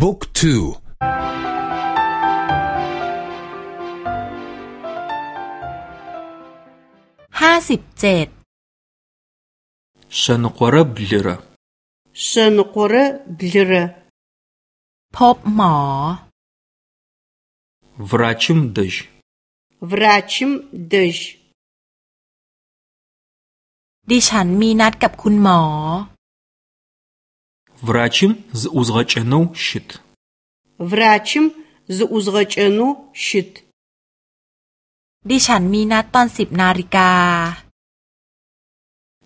บุ๊กทูห้าสิบเจ็ดชนกรบลระชนกรบลระพบหมอ врачым дыж врачым д ж ดิฉันมีนัดกับคุณหมอ Врачым зыузгъэкӏэнэу щыт. Врачым з у з г ъ э к э н э у щыт. ดิฉันมีนัดตอนสิบนาฬิกา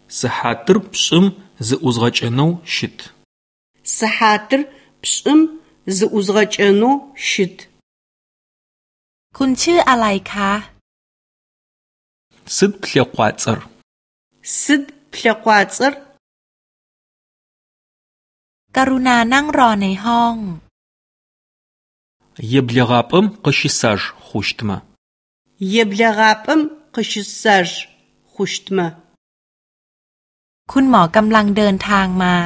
สหัตร์พิมจะอุซกัจโนชิตสหัตร์พิมจะอุซกัจโนชิตคุณชื่ออะไรคะสิดเพลกวาซร์สิดเพลกวาซร์กรุณานั่งรอในห้อง เยบลาปมกชิสซจรขุชตมาเยบลาปมกชิสซจรขุชตมาคุณหมอกำลังเดินทางมา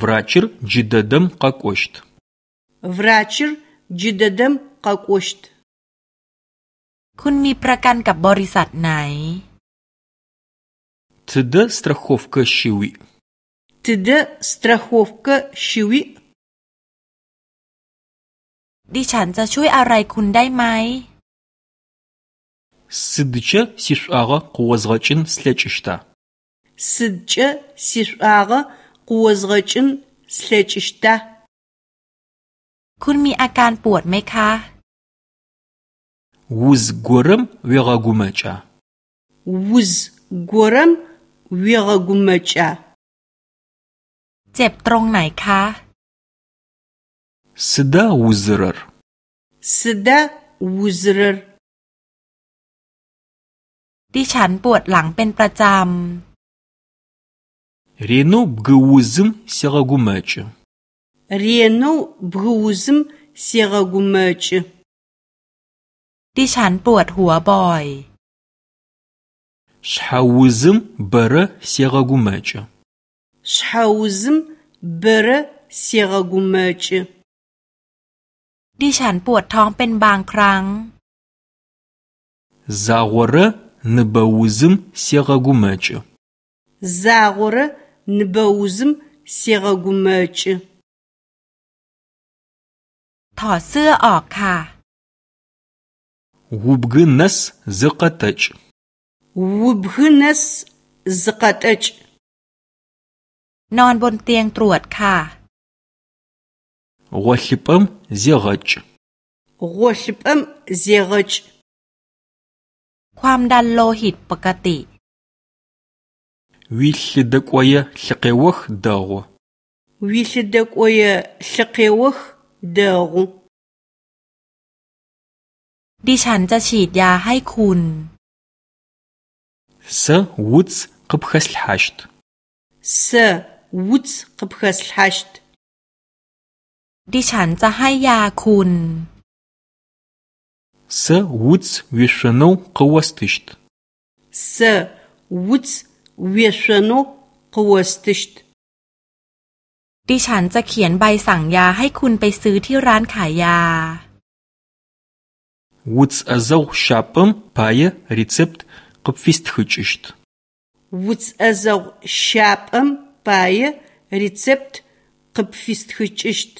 วราชิรจิดเดมกักอชตวราชิรจิดเดมกักอชตคุณมีประกันกับบริษัทไหนทดสตรโควกชิวิ Тыдэ страховка щыуиӏ? ดิฉันจะช่วยอะไรคุณได้ไหม Сыдкӏэ сишӏуагъэ къыозгъэкӏын слъэкӏыщта? Сыдкӏэ сишӏуагъэ къыозгъэкӏын слъэкӏыщта? คุณมีอาการปวดไหมคะ Уз горэм уегъэгумэкӏа. Уз горэм уегъэгумэкӏа. เจ็บตรงไหนคะ สดาอูซรร์สดาอูซรร์ดิฉันปวดหลังเป็นประจำ เรโนบกูซึมเซกกเมชเรโนบกูซึมเซกกเมชดิฉันปวดหัวบ่อยชาว ь а у з ы บ бэрэ с ก г ъ э г шъхьаузым бэрэ сегъэгумэкӏы. ดิฉันปวดท้องเป็นบางครั้ง Загъорэ ныбэузым сегъэгумэкӏы. Загъорэ ныбэузым сегъэгумэкӏы. ถอดเสื้อออกค่ะ Губгынэс зыкъэтэкӏ. Губгынэс зыкъэтэкӏ. นอนบนเตียงตรวจค่ะหัวชิปมเซียจหัวชิปมเซียจความดันโลหิตปกติ วิเดกวยสเกวกดาววิเดกวยสเกวกดาวดิฉันจะฉีดยาให้คุณเซวุดกับขสลฮัชต์เซวุฒกับเพคสลาชต์ดิฉันจะให้ยาคุณเซอวูดส์วิชโนกวสติชต์เซอวูดส์วิชโนกวสติชต์ดิฉันจะเขียนใบสั่งยาให้คุณไปซื้อที่ร้านขายยาวูุฒอาจจะชอบเปลายรีเซปต์กับฟิสต์ฮุชิชต์วุฒอาจจะชอบม пае рецепт къыпфистхыкӏыщт.